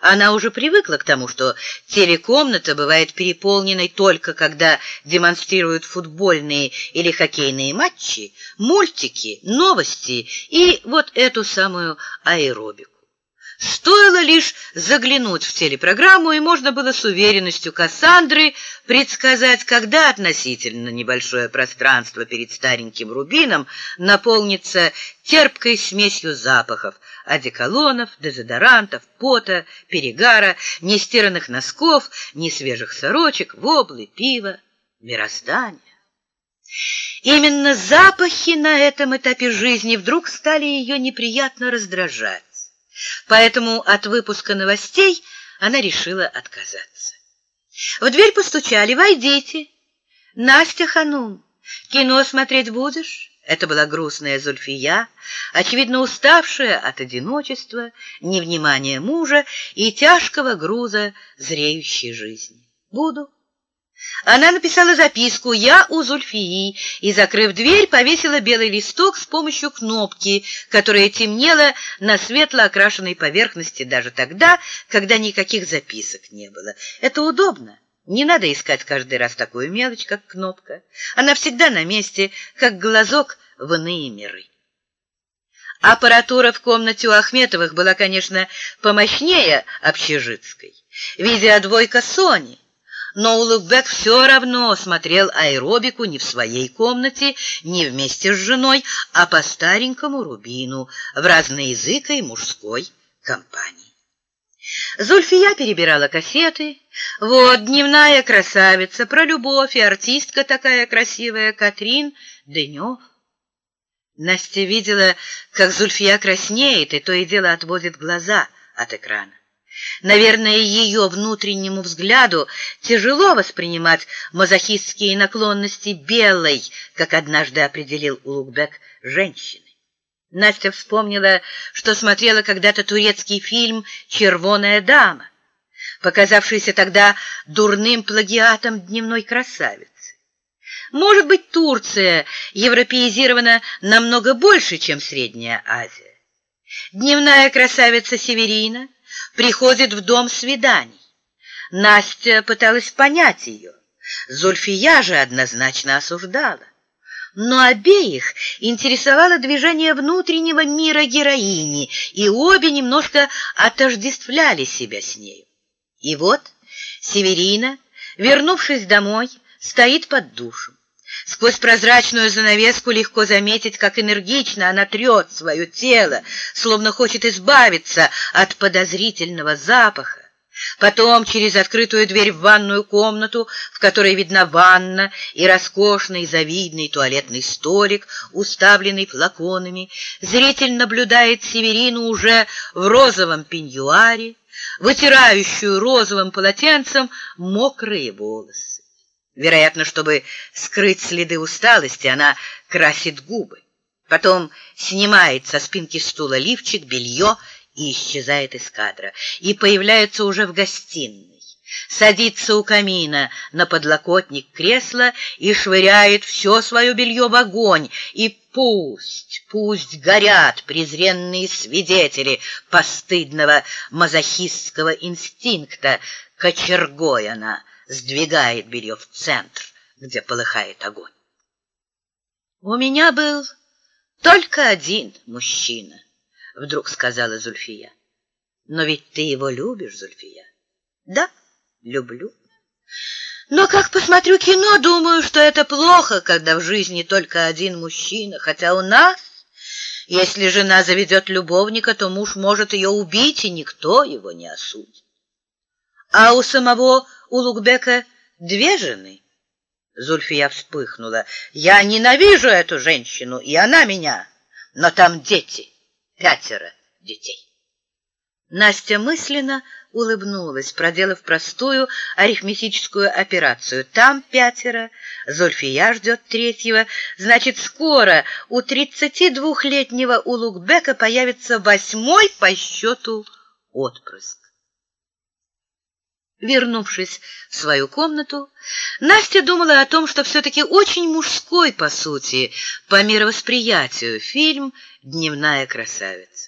Она уже привыкла к тому, что телекомната бывает переполненной только когда демонстрируют футбольные или хоккейные матчи, мультики, новости и вот эту самую аэробику. Стоило лишь заглянуть в телепрограмму, и можно было с уверенностью Кассандры предсказать, когда относительно небольшое пространство перед стареньким рубином наполнится терпкой смесью запахов – одеколонов, дезодорантов, пота, перегара, нестиранных носков, несвежих сорочек, воблы, пива, мироздания. Именно запахи на этом этапе жизни вдруг стали ее неприятно раздражать. Поэтому от выпуска новостей она решила отказаться. В дверь постучали. «Войдите!» «Настя Ханум, кино смотреть будешь?» Это была грустная Зульфия, очевидно уставшая от одиночества, невнимания мужа и тяжкого груза зреющей жизни. «Буду». Она написала записку «Я у Зульфии» и, закрыв дверь, повесила белый листок с помощью кнопки, которая темнела на светло окрашенной поверхности даже тогда, когда никаких записок не было. Это удобно. Не надо искать каждый раз такую мелочь, как кнопка. Она всегда на месте, как глазок в иные миры. Аппаратура в комнате у Ахметовых была, конечно, помощнее общежитской. Видеодвойка Сони — но Улугбек все равно смотрел аэробику не в своей комнате, не вместе с женой, а по старенькому рубину в разноязыкой мужской компании. Зульфия перебирала кассеты. Вот «Дневная красавица» про любовь и артистка такая красивая Катрин Дынев. Настя видела, как Зульфия краснеет и то и дело отводит глаза от экрана. Наверное, ее внутреннему взгляду тяжело воспринимать мазохистские наклонности белой, как однажды определил Улугбек, женщины. Настя вспомнила, что смотрела когда-то турецкий фильм «Червоная дама», показавшийся тогда дурным плагиатом дневной красавицы. Может быть, Турция европеизирована намного больше, чем Средняя Азия. Дневная красавица Северина — приходит в дом свиданий. Настя пыталась понять ее. Зульфия же однозначно осуждала. Но обеих интересовало движение внутреннего мира героини, и обе немножко отождествляли себя с нею. И вот Северина, вернувшись домой, стоит под душем. Сквозь прозрачную занавеску легко заметить, как энергично она трет свое тело, словно хочет избавиться от подозрительного запаха. Потом через открытую дверь в ванную комнату, в которой видна ванна и роскошный завидный туалетный столик, уставленный флаконами, зритель наблюдает Северину уже в розовом пеньюаре, вытирающую розовым полотенцем мокрые волосы. Вероятно, чтобы скрыть следы усталости, она красит губы. Потом снимает со спинки стула лифчик, белье и исчезает из кадра. И появляется уже в гостиной. Садится у камина на подлокотник кресла и швыряет все свое белье в огонь. И пусть, пусть горят презренные свидетели постыдного мазохистского инстинкта. Кочергой она сдвигает белье в центр, где полыхает огонь. «У меня был только один мужчина», — вдруг сказала Зульфия. «Но ведь ты его любишь, Зульфия?» «Да, люблю. Но как посмотрю кино, думаю, что это плохо, когда в жизни только один мужчина, хотя у нас, если жена заведет любовника, то муж может ее убить, и никто его не осудит. А у самого у Лукбека две жены? Зульфия вспыхнула. Я ненавижу эту женщину, и она меня. Но там дети, пятеро детей. Настя мысленно улыбнулась, проделав простую арифметическую операцию. Там пятеро, Зульфия ждет третьего. Значит, скоро у 32-летнего Улугбека появится восьмой по счету отпрыск. Вернувшись в свою комнату, Настя думала о том, что все-таки очень мужской, по сути, по мировосприятию, фильм «Дневная красавица».